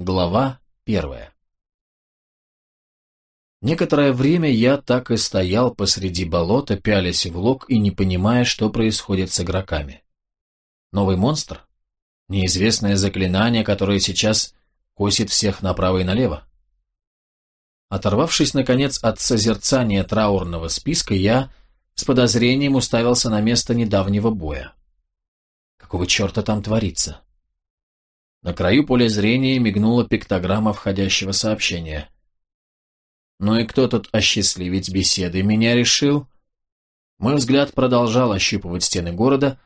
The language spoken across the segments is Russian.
Глава первая Некоторое время я так и стоял посреди болота, пялясь в лог и не понимая, что происходит с игроками. Новый монстр? Неизвестное заклинание, которое сейчас косит всех направо и налево? Оторвавшись, наконец, от созерцания траурного списка, я с подозрением уставился на место недавнего боя. Какого черта там творится? На краю поля зрения мигнула пиктограмма входящего сообщения. Ну и кто тут осчастливить беседы меня решил? Мой взгляд продолжал ощупывать стены города.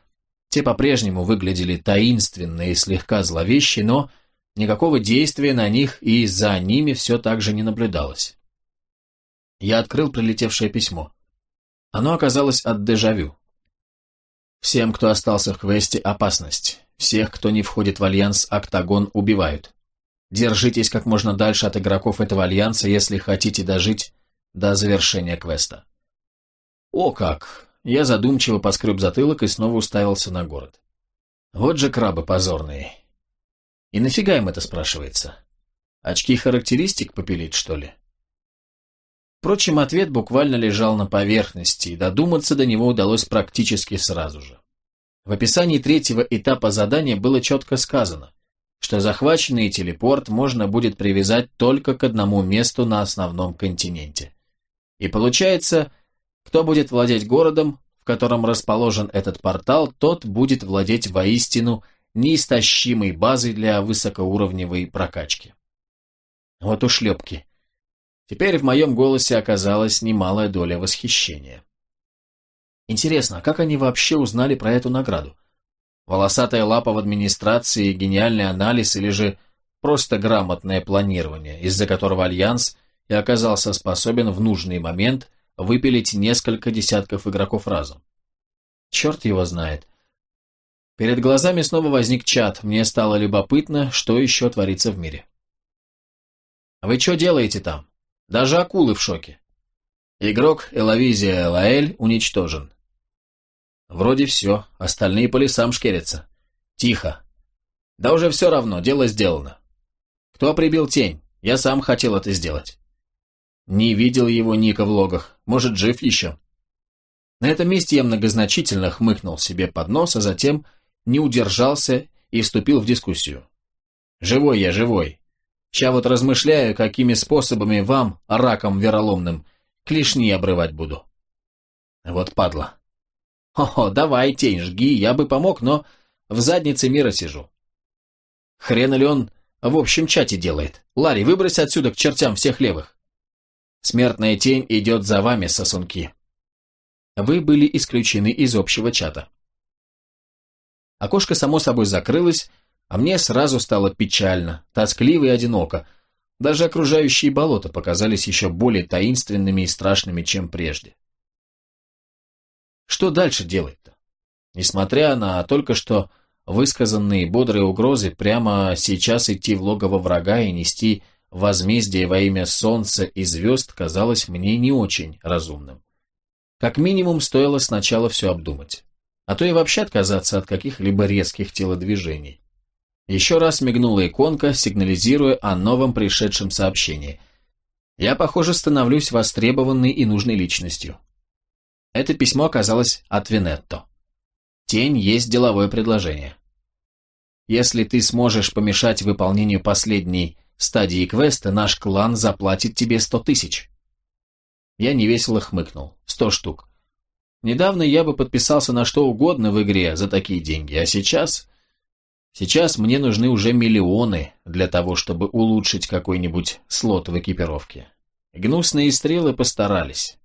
Те по-прежнему выглядели таинственно и слегка зловеще, но никакого действия на них и за ними все так же не наблюдалось. Я открыл прилетевшее письмо. Оно оказалось от дежавю. Всем, кто остался в квесте, опасность. Всех, кто не входит в альянс Октагон, убивают. Держитесь как можно дальше от игроков этого альянса, если хотите дожить до завершения квеста. О как! Я задумчиво поскреб затылок и снова уставился на город. Вот же крабы позорные. И нафига им это спрашивается? Очки характеристик попилить, что ли? Впрочем, ответ буквально лежал на поверхности, и додуматься до него удалось практически сразу же. В описании третьего этапа задания было четко сказано, что захваченный телепорт можно будет привязать только к одному месту на основном континенте. И получается, кто будет владеть городом, в котором расположен этот портал, тот будет владеть воистину неистощимой базой для высокоуровневой прокачки. Вот ушлепки. Теперь в моем голосе оказалась немалая доля восхищения. Интересно, а как они вообще узнали про эту награду? Волосатая лапа в администрации, гениальный анализ или же просто грамотное планирование, из-за которого Альянс и оказался способен в нужный момент выпилить несколько десятков игроков разом. Черт его знает. Перед глазами снова возник чат, мне стало любопытно, что еще творится в мире. «Вы что делаете там? Даже акулы в шоке». Игрок Элавизия Лаэль уничтожен. Вроде все, остальные по лесам шкерятся. Тихо. Да уже все равно, дело сделано. Кто прибил тень? Я сам хотел это сделать. Не видел его Ника в логах. Может, жив еще? На этом месте я многозначительно хмыкнул себе под нос, а затем не удержался и вступил в дискуссию. Живой я, живой. Ща вот размышляю, какими способами вам, раком вероломным, клешни обрывать буду. Вот падла. «О, давай, тень, жги, я бы помог, но в заднице мира сижу». Хрена ли он в общем чате делает? Ларри, выбрось отсюда к чертям всех левых. Смертная тень идет за вами, сосунки. Вы были исключены из общего чата. Окошко само собой закрылось, а мне сразу стало печально, тоскливо и одиноко. Даже окружающие болота показались еще более таинственными и страшными, чем прежде. Что дальше делать-то? Несмотря на только что высказанные бодрые угрозы, прямо сейчас идти в логово врага и нести возмездие во имя солнца и звезд казалось мне не очень разумным. Как минимум, стоило сначала все обдумать. А то и вообще отказаться от каких-либо резких телодвижений. Еще раз мигнула иконка, сигнализируя о новом пришедшем сообщении. Я, похоже, становлюсь востребованной и нужной личностью. Это письмо оказалось от Винетто. Тень есть деловое предложение. Если ты сможешь помешать выполнению последней стадии квеста, наш клан заплатит тебе сто тысяч. Я невесело хмыкнул. Сто штук. Недавно я бы подписался на что угодно в игре за такие деньги, а сейчас... Сейчас мне нужны уже миллионы для того, чтобы улучшить какой-нибудь слот в экипировке. Гнусные стрелы постарались.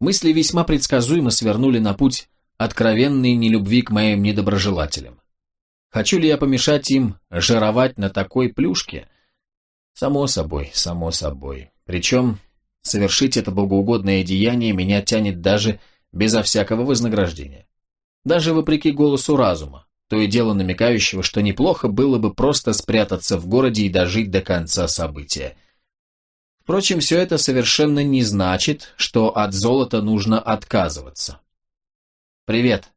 Мысли весьма предсказуемо свернули на путь откровенной нелюбви к моим недоброжелателям. Хочу ли я помешать им жировать на такой плюшке? Само собой, само собой. Причем совершить это богоугодное деяние меня тянет даже безо всякого вознаграждения. Даже вопреки голосу разума, то и дело намекающего, что неплохо было бы просто спрятаться в городе и дожить до конца события – Впрочем, все это совершенно не значит, что от золота нужно отказываться. «Привет.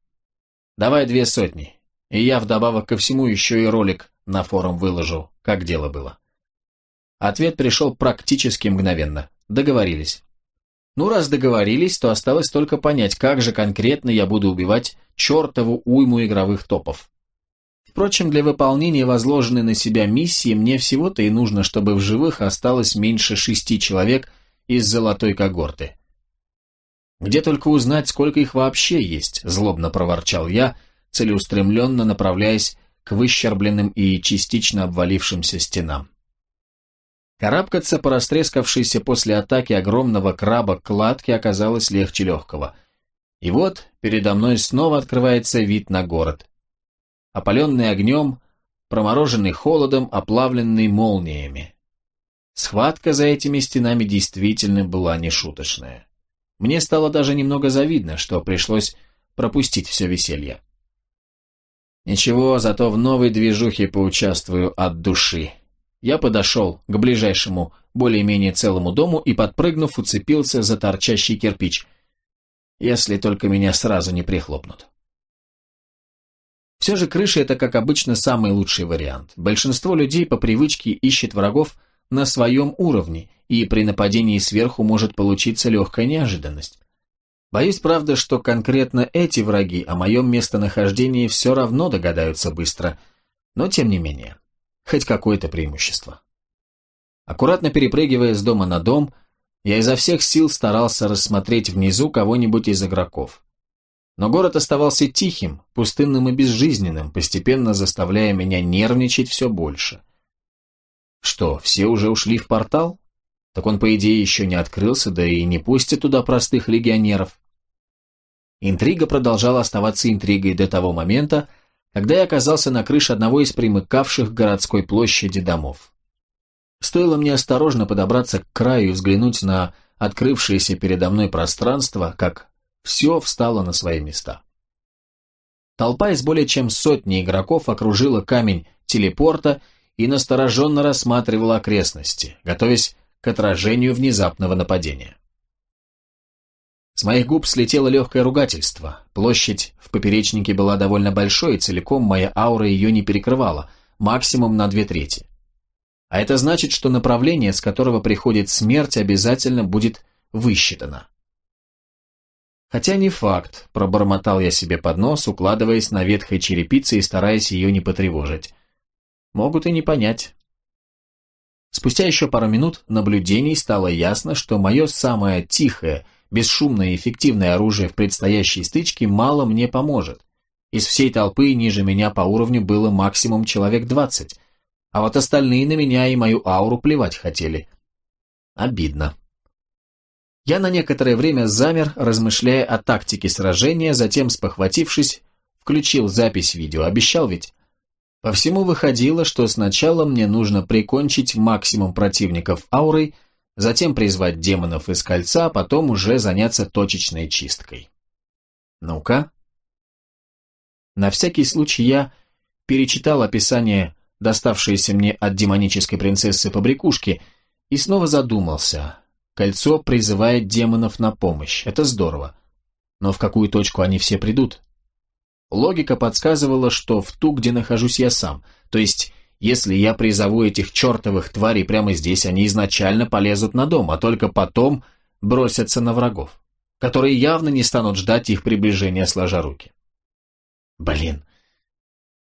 Давай две сотни. И я вдобавок ко всему еще и ролик на форум выложу, как дело было. Ответ пришел практически мгновенно. Договорились. Ну, раз договорились, то осталось только понять, как же конкретно я буду убивать чертову уйму игровых топов. Впрочем, для выполнения возложенной на себя миссии мне всего-то и нужно, чтобы в живых осталось меньше шести человек из золотой когорты. «Где только узнать, сколько их вообще есть», – злобно проворчал я, целеустремленно направляясь к выщербленным и частично обвалившимся стенам. Карабкаться по растрескавшейся после атаки огромного краба кладке оказалось легче легкого. И вот передо мной снова открывается вид на город опаленный огнем, промороженный холодом, оплавленный молниями. Схватка за этими стенами действительно была нешуточная. Мне стало даже немного завидно, что пришлось пропустить все веселье. Ничего, зато в новой движухе поучаствую от души. Я подошел к ближайшему, более-менее целому дому и, подпрыгнув, уцепился за торчащий кирпич. Если только меня сразу не прихлопнут. Все же крыша – это, как обычно, самый лучший вариант. Большинство людей по привычке ищет врагов на своем уровне, и при нападении сверху может получиться легкая неожиданность. Боюсь, правда, что конкретно эти враги о моем местонахождении все равно догадаются быстро, но тем не менее, хоть какое-то преимущество. Аккуратно перепрыгивая с дома на дом, я изо всех сил старался рассмотреть внизу кого-нибудь из игроков. Но город оставался тихим, пустынным и безжизненным, постепенно заставляя меня нервничать все больше. Что, все уже ушли в портал? Так он, по идее, еще не открылся, да и не пустит туда простых легионеров. Интрига продолжала оставаться интригой до того момента, когда я оказался на крыше одного из примыкавших к городской площади домов. Стоило мне осторожно подобраться к краю и взглянуть на открывшееся передо мной пространство, как все встало на свои места. Толпа из более чем сотни игроков окружила камень телепорта и настороженно рассматривала окрестности, готовясь к отражению внезапного нападения. С моих губ слетело легкое ругательство. Площадь в поперечнике была довольно большой, и целиком моя аура ее не перекрывала, максимум на две трети. А это значит, что направление, с которого приходит смерть, обязательно будет высчитано. Хотя не факт, пробормотал я себе под нос, укладываясь на ветхой черепице и стараясь ее не потревожить. Могут и не понять. Спустя еще пару минут наблюдений стало ясно, что мое самое тихое, бесшумное и эффективное оружие в предстоящей стычке мало мне поможет. Из всей толпы ниже меня по уровню было максимум человек двадцать, а вот остальные на меня и мою ауру плевать хотели. Обидно. Я на некоторое время замер, размышляя о тактике сражения, затем, спохватившись, включил запись видео. Обещал ведь? По всему выходило, что сначала мне нужно прикончить максимум противников аурой, затем призвать демонов из кольца, а потом уже заняться точечной чисткой. Ну-ка. На всякий случай я перечитал описание, доставшееся мне от демонической принцессы Побрякушки, и снова задумался, Кольцо призывает демонов на помощь. Это здорово. Но в какую точку они все придут? Логика подсказывала, что в ту, где нахожусь я сам. То есть, если я призову этих чертовых тварей прямо здесь, они изначально полезут на дом, а только потом бросятся на врагов, которые явно не станут ждать их приближения сложа руки. Блин.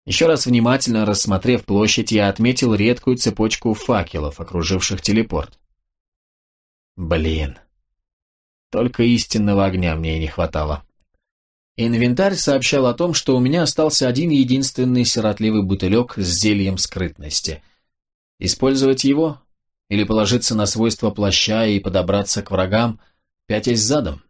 Еще раз внимательно рассмотрев площадь, я отметил редкую цепочку факелов, окруживших телепорт. Блин. Только истинного огня мне и не хватало. Инвентарь сообщал о том, что у меня остался один единственный сиротливый бутылек с зельем скрытности. Использовать его? Или положиться на свойства плаща и подобраться к врагам, пятясь задом?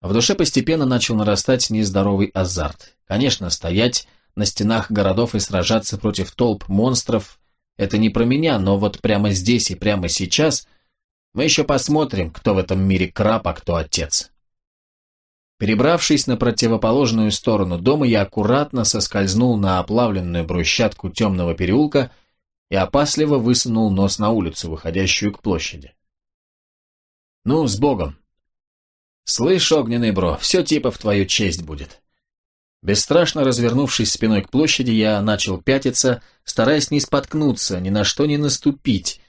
В душе постепенно начал нарастать нездоровый азарт. Конечно, стоять на стенах городов и сражаться против толп монстров – это не про меня, но вот прямо здесь и прямо сейчас – мы еще посмотрим, кто в этом мире краб, а кто отец. Перебравшись на противоположную сторону дома, я аккуратно соскользнул на оплавленную брусчатку темного переулка и опасливо высунул нос на улицу, выходящую к площади. «Ну, с Богом!» «Слышь, огненный бро, все типа в твою честь будет. Бесстрашно развернувшись спиной к площади, я начал пятиться, стараясь не споткнуться, ни на что не наступить.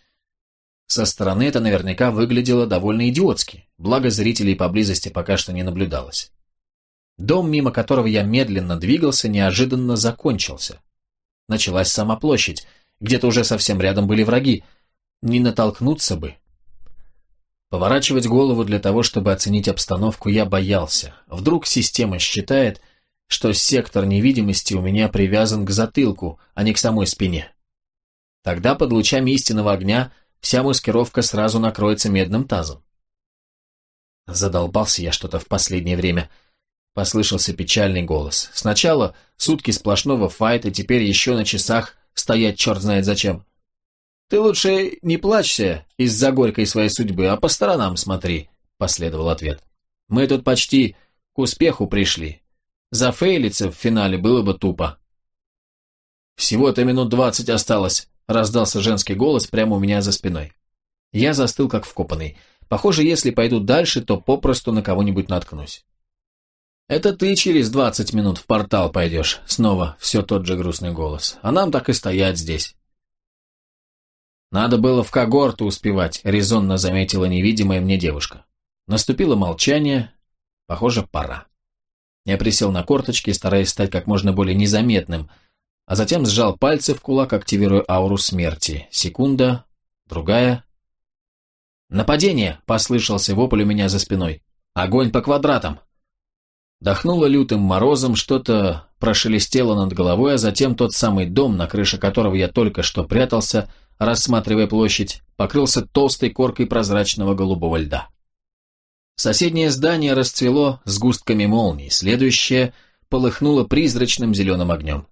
Со стороны это наверняка выглядело довольно идиотски, благо зрителей поблизости пока что не наблюдалось. Дом, мимо которого я медленно двигался, неожиданно закончился. Началась сама площадь, где-то уже совсем рядом были враги. Не натолкнуться бы. Поворачивать голову для того, чтобы оценить обстановку, я боялся. Вдруг система считает, что сектор невидимости у меня привязан к затылку, а не к самой спине. Тогда под лучами истинного огня вся маскировка сразу накроется медным тазом. Задолбался я что-то в последнее время. Послышался печальный голос. Сначала сутки сплошного файта, теперь еще на часах стоять черт знает зачем. «Ты лучше не плачься из-за горькой своей судьбы, а по сторонам смотри», — последовал ответ. «Мы тут почти к успеху пришли. Зафейлиться в финале было бы тупо. «Всего-то минут двадцать осталось», — раздался женский голос прямо у меня за спиной. Я застыл как вкопанный. Похоже, если пойду дальше, то попросту на кого-нибудь наткнусь. «Это ты через двадцать минут в портал пойдешь», — снова все тот же грустный голос. «А нам так и стоять здесь». «Надо было в когорту успевать», — резонно заметила невидимая мне девушка. Наступило молчание. Похоже, пора. Я присел на корточки, стараясь стать как можно более незаметным, а затем сжал пальцы в кулак, активируя ауру смерти. Секунда, другая. «Нападение!» — послышался вопль у меня за спиной. «Огонь по квадратам!» Дохнуло лютым морозом, что-то прошелестело над головой, а затем тот самый дом, на крыше которого я только что прятался, рассматривая площадь, покрылся толстой коркой прозрачного голубого льда. Соседнее здание расцвело сгустками молний, следующее полыхнуло призрачным зеленым огнем.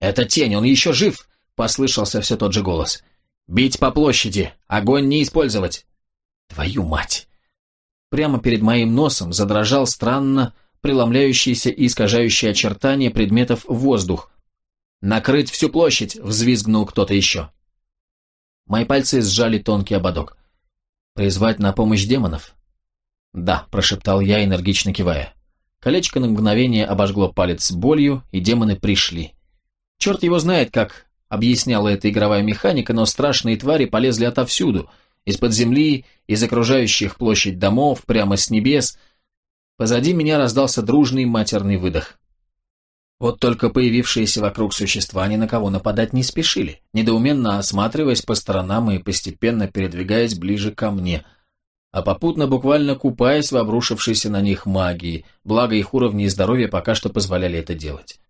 «Это тень, он еще жив!» — послышался все тот же голос. «Бить по площади! Огонь не использовать!» «Твою мать!» Прямо перед моим носом задрожал странно преломляющийся и искажающий очертания предметов воздух. «Накрыть всю площадь!» — взвизгнул кто-то еще. Мои пальцы сжали тонкий ободок. «Призвать на помощь демонов?» «Да», – прошептал я, энергично кивая. Колечко на мгновение обожгло палец болью, и демоны пришли. Черт его знает, как объясняла эта игровая механика, но страшные твари полезли отовсюду, из-под земли, из окружающих площадь домов, прямо с небес. Позади меня раздался дружный матерный выдох. Вот только появившиеся вокруг существа ни на кого нападать не спешили, недоуменно осматриваясь по сторонам и постепенно передвигаясь ближе ко мне – а попутно буквально купаясь в обрушившейся на них магии, благо их уровни и здоровья пока что позволяли это делать.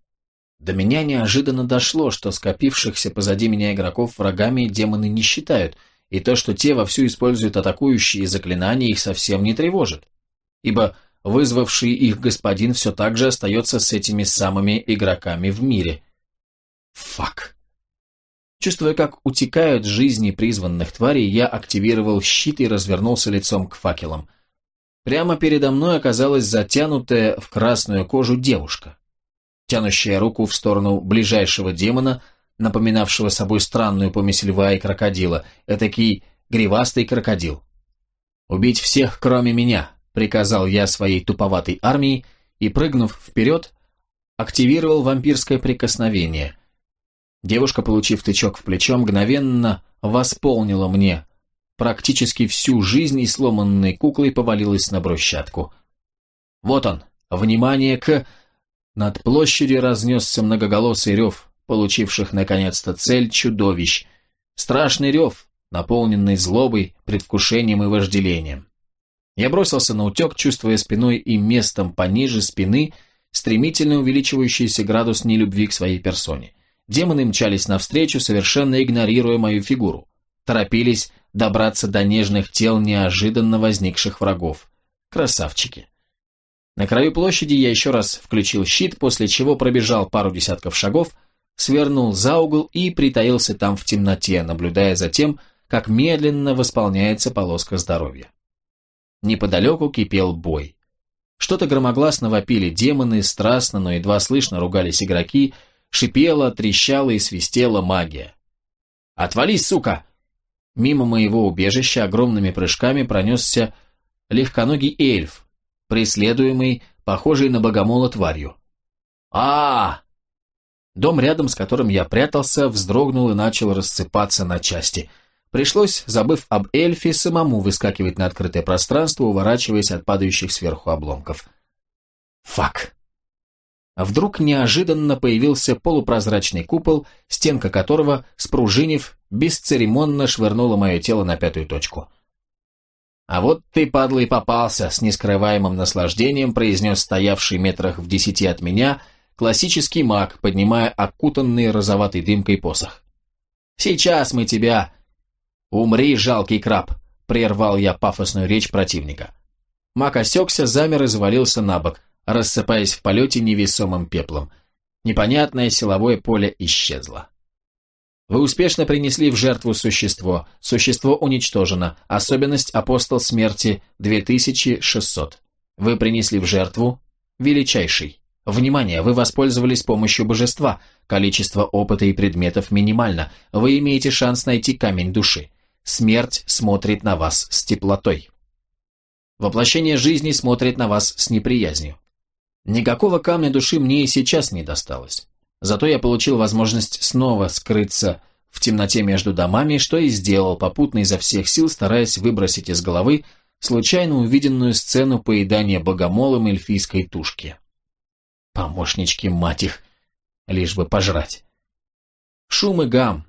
До меня неожиданно дошло, что скопившихся позади меня игроков врагами демоны не считают, и то, что те вовсю используют атакующие заклинания, их совсем не тревожит. Ибо вызвавший их господин все так же остается с этими самыми игроками в мире. Фак. Чувствуя, как утекают жизни призванных тварей, я активировал щит и развернулся лицом к факелам. Прямо передо мной оказалась затянутая в красную кожу девушка, тянущая руку в сторону ближайшего демона, напоминавшего собой странную помесь льва и крокодила, этакий гривастый крокодил. «Убить всех, кроме меня», — приказал я своей туповатой армии и, прыгнув вперед, активировал вампирское прикосновение — Девушка, получив тычок в плечо, мгновенно восполнила мне практически всю жизнь и сломанной куклой повалилась на брусчатку. Вот он, внимание к... Над площадью разнесся многоголосый рев, получивших наконец-то цель чудовищ. Страшный рев, наполненный злобой, предвкушением и вожделением. Я бросился на утек, чувствуя спиной и местом пониже спины стремительно увеличивающийся градус нелюбви к своей персоне. Демоны мчались навстречу, совершенно игнорируя мою фигуру. Торопились добраться до нежных тел неожиданно возникших врагов. Красавчики. На краю площади я еще раз включил щит, после чего пробежал пару десятков шагов, свернул за угол и притаился там в темноте, наблюдая за тем, как медленно восполняется полоска здоровья. Неподалеку кипел бой. Что-то громогласно вопили демоны, страстно, но едва слышно ругались игроки, Шипела, трещала и свистела магия. «Отвались, сука!» Мимо моего убежища огромными прыжками пронесся легконогий эльф, преследуемый, похожий на богомола тварью. а, Дом рядом, с которым я прятался, вздрогнул и начал рассыпаться на части. Пришлось, забыв об эльфе, самому выскакивать на открытое пространство, уворачиваясь от падающих сверху обломков. Фак. А вдруг неожиданно появился полупрозрачный купол, стенка которого, спружинив, бесцеремонно швырнула мое тело на пятую точку. «А вот ты, падла, и попался!» — с нескрываемым наслаждением произнес стоявший метрах в десяти от меня классический маг, поднимая окутанный розоватой дымкой посох. «Сейчас мы тебя...» «Умри, жалкий краб!» — прервал я пафосную речь противника. Маг осекся, замер и завалился на бок, рассыпаясь в полете невесомым пеплом. Непонятное силовое поле исчезло. Вы успешно принесли в жертву существо. Существо уничтожено. Особенность апостол смерти 2600. Вы принесли в жертву величайший. Внимание, вы воспользовались помощью божества. Количество опыта и предметов минимально. Вы имеете шанс найти камень души. Смерть смотрит на вас с теплотой. Воплощение жизни смотрит на вас с неприязнью. Никакого камня души мне и сейчас не досталось. Зато я получил возможность снова скрыться в темноте между домами, что и сделал, попутно изо всех сил стараясь выбросить из головы случайно увиденную сцену поедания богомолом эльфийской тушки. Помощнички, мать их, лишь бы пожрать. Шум и гам,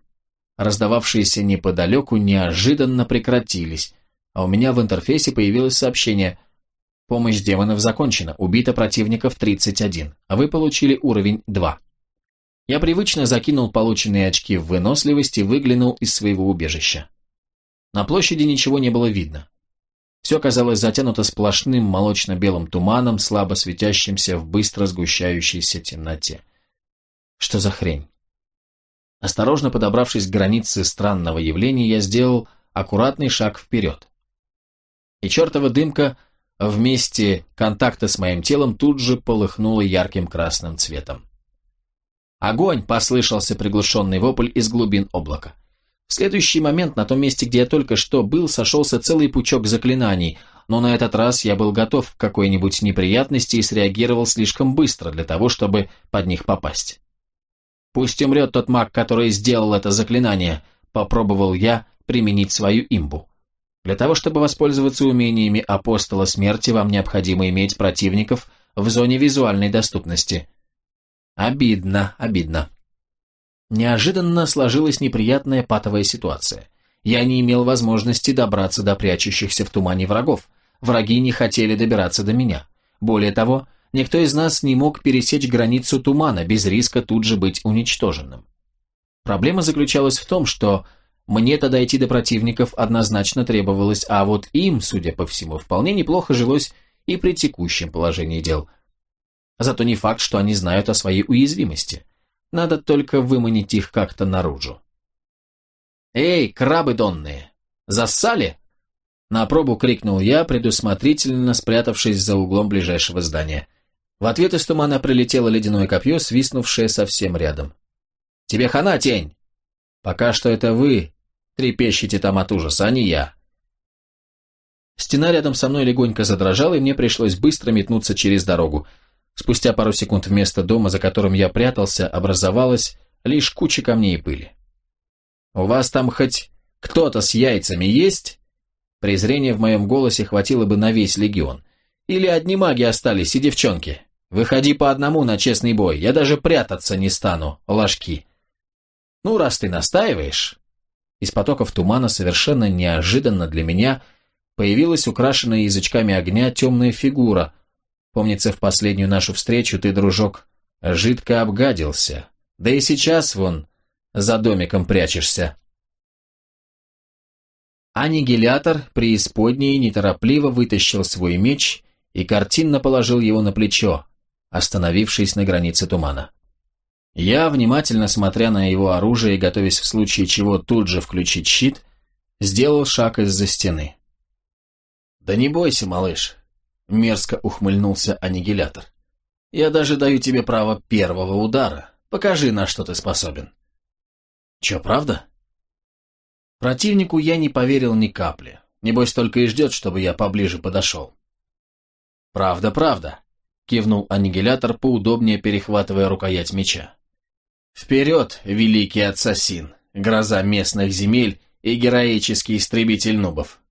раздававшиеся неподалеку, неожиданно прекратились, а у меня в интерфейсе появилось сообщение «Помощь демонов закончена, убито противников 31, а вы получили уровень 2». Я привычно закинул полученные очки в выносливость и выглянул из своего убежища. На площади ничего не было видно. Все казалось затянуто сплошным молочно-белым туманом, слабо светящимся в быстро сгущающейся темноте. Что за хрень? Осторожно подобравшись к границе странного явления, я сделал аккуратный шаг вперед. И чертова дымка вместе контакта с моим телом тут же полыхнула ярким красным цветом. «Огонь!» – послышался приглушенный вопль из глубин облака. В следующий момент на том месте, где я только что был, сошелся целый пучок заклинаний, но на этот раз я был готов к какой-нибудь неприятности и среагировал слишком быстро для того, чтобы под них попасть. «Пусть умрет тот маг, который сделал это заклинание», – попробовал я применить свою имбу. Для того, чтобы воспользоваться умениями апостола смерти, вам необходимо иметь противников в зоне визуальной доступности – Обидно, обидно. Неожиданно сложилась неприятная патовая ситуация. Я не имел возможности добраться до прячущихся в тумане врагов. Враги не хотели добираться до меня. Более того, никто из нас не мог пересечь границу тумана без риска тут же быть уничтоженным. Проблема заключалась в том, что мне-то дойти до противников однозначно требовалось, а вот им, судя по всему, вполне неплохо жилось и при текущем положении дел – Зато не факт, что они знают о своей уязвимости. Надо только выманить их как-то наружу. «Эй, крабы донные! Зассали?» На пробу крикнул я, предусмотрительно спрятавшись за углом ближайшего здания. В ответ из тумана прилетело ледяное копье, свистнувшее совсем рядом. «Тебе хана, тень!» «Пока что это вы трепещете там от ужаса, а не я». Стена рядом со мной легонько задрожала, и мне пришлось быстро метнуться через дорогу. Спустя пару секунд вместо дома, за которым я прятался, образовалась лишь куча камней и пыли. «У вас там хоть кто-то с яйцами есть?» Презрение в моем голосе хватило бы на весь легион. «Или одни маги остались и девчонки? Выходи по одному на честный бой, я даже прятаться не стану, ложки». «Ну, раз ты настаиваешь...» Из потоков тумана совершенно неожиданно для меня появилась украшенная язычками огня темная фигура, Помнится, в последнюю нашу встречу ты, дружок, жидко обгадился. Да и сейчас вон за домиком прячешься. Аннигилятор преисподней неторопливо вытащил свой меч и картинно положил его на плечо, остановившись на границе тумана. Я, внимательно смотря на его оружие и готовясь в случае чего тут же включить щит, сделал шаг из-за стены. «Да не бойся, малыш, Мерзко ухмыльнулся аннигилятор. «Я даже даю тебе право первого удара. Покажи, на что ты способен». «Че, правда?» Противнику я не поверил ни капли. Небось, только и ждет, чтобы я поближе подошел. «Правда, правда. — кивнул аннигилятор, поудобнее перехватывая рукоять меча. «Вперед, великий ассасин, гроза местных земель и героический истребитель нубов!»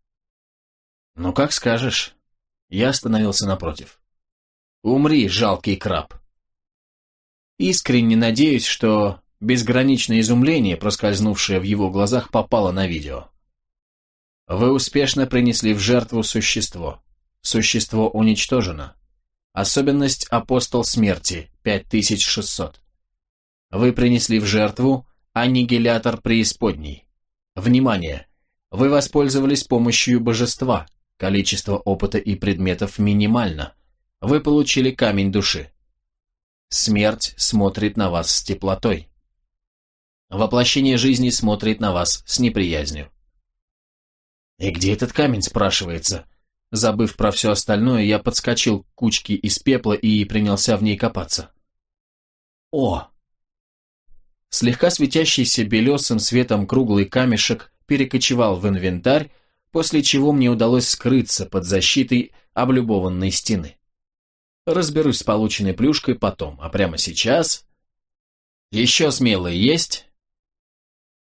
«Ну, как скажешь». Я остановился напротив. «Умри, жалкий краб!» Искренне надеюсь, что безграничное изумление, проскользнувшее в его глазах, попало на видео. Вы успешно принесли в жертву существо. Существо уничтожено. Особенность «Апостол смерти» 5600. Вы принесли в жертву аннигилятор преисподней. Внимание! Вы воспользовались помощью божества. Количество опыта и предметов минимально. Вы получили камень души. Смерть смотрит на вас с теплотой. Воплощение жизни смотрит на вас с неприязнью. «И где этот камень?» – спрашивается. Забыв про все остальное, я подскочил к кучке из пепла и принялся в ней копаться. О! Слегка светящийся белесым светом круглый камешек перекочевал в инвентарь, после чего мне удалось скрыться под защитой облюбованной стены. Разберусь с полученной плюшкой потом, а прямо сейчас... Еще смелые есть?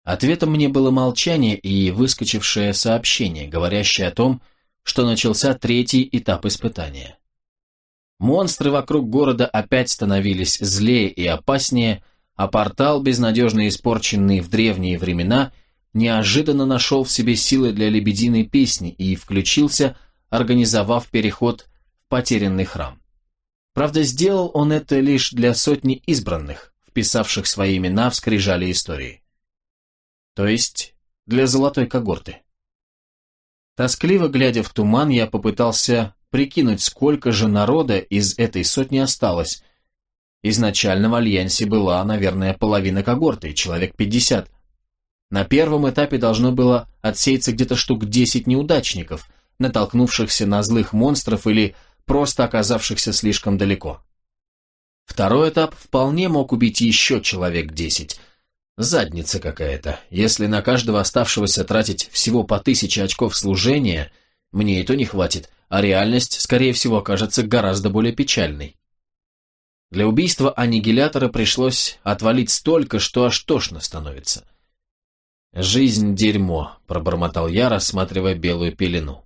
Ответом мне было молчание и выскочившее сообщение, говорящее о том, что начался третий этап испытания. Монстры вокруг города опять становились злее и опаснее, а портал, безнадежно испорченный в древние времена, неожиданно нашел в себе силы для лебединой песни и включился, организовав переход в потерянный храм. Правда, сделал он это лишь для сотни избранных, вписавших свои имена в скрижали истории. То есть для золотой когорты. Тоскливо глядя в туман, я попытался прикинуть, сколько же народа из этой сотни осталось. Изначально в Альянсе была, наверное, половина когорты, человек пятьдесят. На первом этапе должно было отсеяться где-то штук десять неудачников, натолкнувшихся на злых монстров или просто оказавшихся слишком далеко. Второй этап вполне мог убить еще человек десять. Задница какая-то. Если на каждого оставшегося тратить всего по тысяче очков служения, мне и то не хватит, а реальность, скорее всего, окажется гораздо более печальной. Для убийства аннигилятора пришлось отвалить столько, что аж тошно становится. «Жизнь – дерьмо», – пробормотал я, рассматривая белую пелену.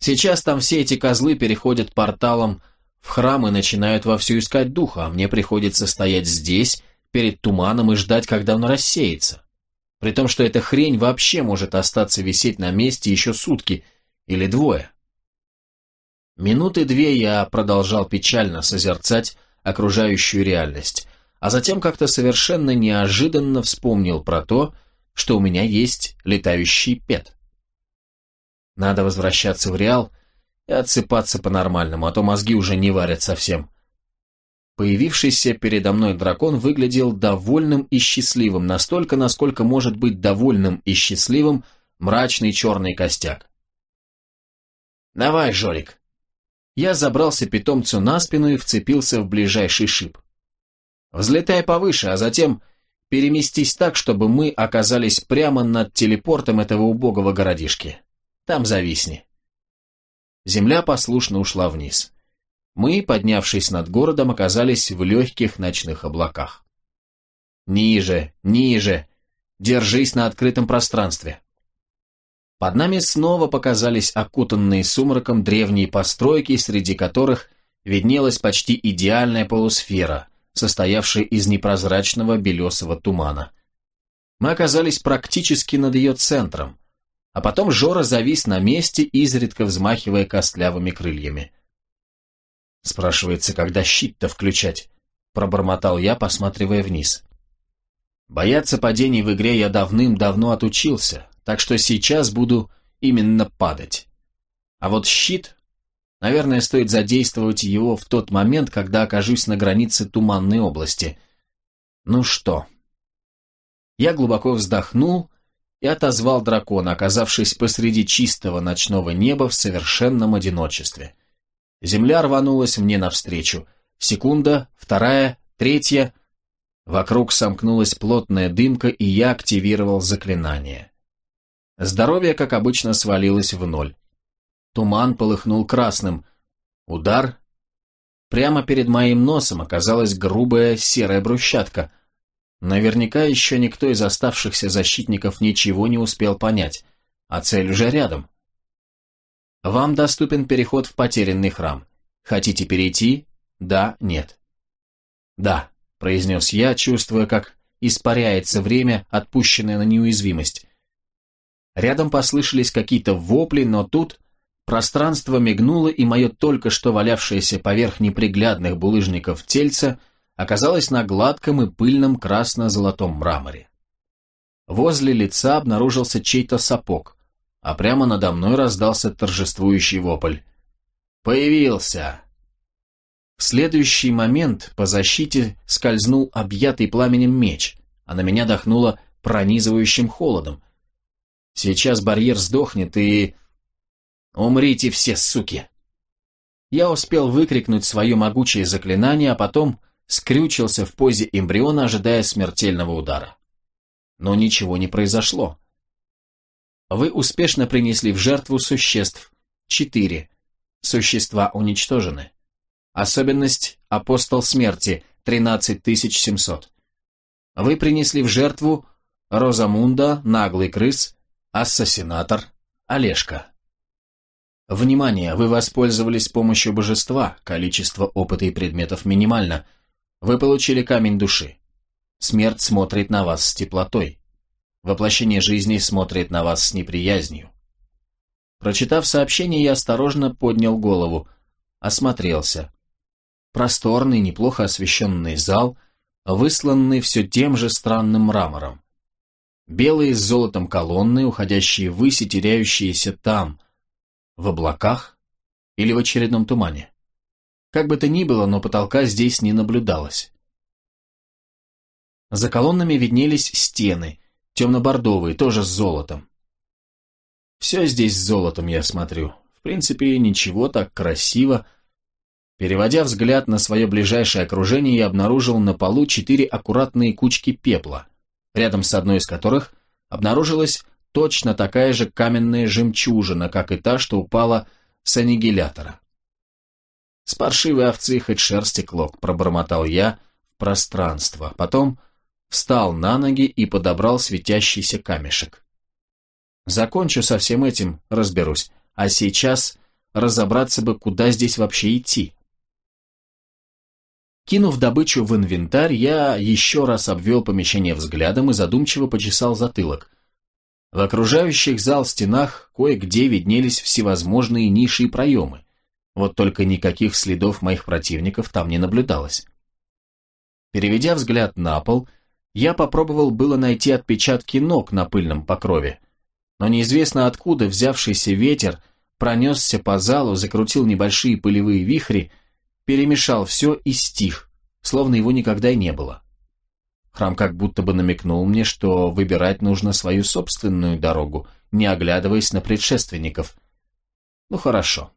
Сейчас там все эти козлы переходят порталом в храм и начинают вовсю искать духа, а мне приходится стоять здесь, перед туманом и ждать, когда он рассеется. При том, что эта хрень вообще может остаться висеть на месте еще сутки или двое. Минуты две я продолжал печально созерцать окружающую реальность, а затем как-то совершенно неожиданно вспомнил про то, что у меня есть летающий пет. Надо возвращаться в Реал и отсыпаться по-нормальному, а то мозги уже не варят совсем. Появившийся передо мной дракон выглядел довольным и счастливым, настолько, насколько может быть довольным и счастливым мрачный черный костяк. «Давай, Жорик!» Я забрался питомцу на спину и вцепился в ближайший шип. «Взлетай повыше, а затем переместись так, чтобы мы оказались прямо над телепортом этого убогого городишки. Там зависни». Земля послушно ушла вниз. Мы, поднявшись над городом, оказались в легких ночных облаках. «Ниже, ниже! Держись на открытом пространстве!» Под нами снова показались окутанные сумраком древние постройки, среди которых виднелась почти идеальная полусфера, состоявшая из непрозрачного белесого тумана. Мы оказались практически над ее центром, а потом Жора завис на месте, изредка взмахивая костлявыми крыльями. Спрашивается, когда щит-то включать? Пробормотал я, посматривая вниз. Бояться падений в игре я давным-давно отучился, так что сейчас буду именно падать. А вот щит... Наверное, стоит задействовать его в тот момент, когда окажусь на границе туманной области. Ну что? Я глубоко вздохнул и отозвал дракона, оказавшись посреди чистого ночного неба в совершенном одиночестве. Земля рванулась мне навстречу. Секунда, вторая, третья. Вокруг сомкнулась плотная дымка, и я активировал заклинание. Здоровье, как обычно, свалилось в ноль. Туман полыхнул красным. Удар. Прямо перед моим носом оказалась грубая серая брусчатка. Наверняка еще никто из оставшихся защитников ничего не успел понять, а цель уже рядом. Вам доступен переход в потерянный храм. Хотите перейти? Да, нет. Да, произнес я, чувствуя, как испаряется время, отпущенное на неуязвимость. Рядом послышались какие-то вопли, но тут пространство мигнуло, и мое только что валявшееся поверх неприглядных булыжников тельце оказалось на гладком и пыльном красно-золотом мраморе. Возле лица обнаружился чей-то сапог, а прямо надо мной раздался торжествующий вопль. «Появился!» В следующий момент по защите скользнул объятый пламенем меч, а на меня дохнуло пронизывающим холодом. Сейчас барьер сдохнет и... «Умрите все, суки!» Я успел выкрикнуть свое могучее заклинание, а потом скрючился в позе эмбриона, ожидая смертельного удара. Но ничего не произошло. Вы успешно принесли в жертву существ. Четыре. Существа уничтожены. Особенность «Апостол смерти» 13700. Вы принесли в жертву Розамунда, Наглый крыс, Ассасинатор, Олежка. Внимание, вы воспользовались помощью божества, количество опыта и предметов минимально. Вы получили камень души. Смерть смотрит на вас с теплотой. Воплощение жизни смотрит на вас с неприязнью. Прочитав сообщение, я осторожно поднял голову, осмотрелся. Просторный, неплохо освещенный зал, высланный все тем же странным мрамором. Белые с золотом колонны, уходящие ввысь и теряющиеся там, в облаках или в очередном тумане. Как бы то ни было, но потолка здесь не наблюдалось. За колоннами виднелись стены, темно-бордовые, тоже с золотом. Все здесь с золотом, я смотрю. В принципе, ничего так красиво. Переводя взгляд на свое ближайшее окружение, я обнаружил на полу четыре аккуратные кучки пепла, рядом с одной из которых обнаружилась точно такая же каменная жемчужина, как и та, что упала с аннигилятора. «С паршивой овцы хоть шерсти клок», — пробормотал я в пространство. Потом встал на ноги и подобрал светящийся камешек. Закончу со всем этим, разберусь. А сейчас разобраться бы, куда здесь вообще идти. Кинув добычу в инвентарь, я еще раз обвел помещение взглядом и задумчиво почесал затылок. В окружающих зал стенах кое-где виднелись всевозможные ниши и проемы. Вот только никаких следов моих противников там не наблюдалось. Переведя взгляд на пол, я попробовал было найти отпечатки ног на пыльном покрове, но неизвестно откуда взявшийся ветер пронесся по залу, закрутил небольшие пылевые вихри, перемешал все и стих, словно его никогда и не было. Храм как будто бы намекнул мне, что выбирать нужно свою собственную дорогу, не оглядываясь на предшественников. Ну хорошо.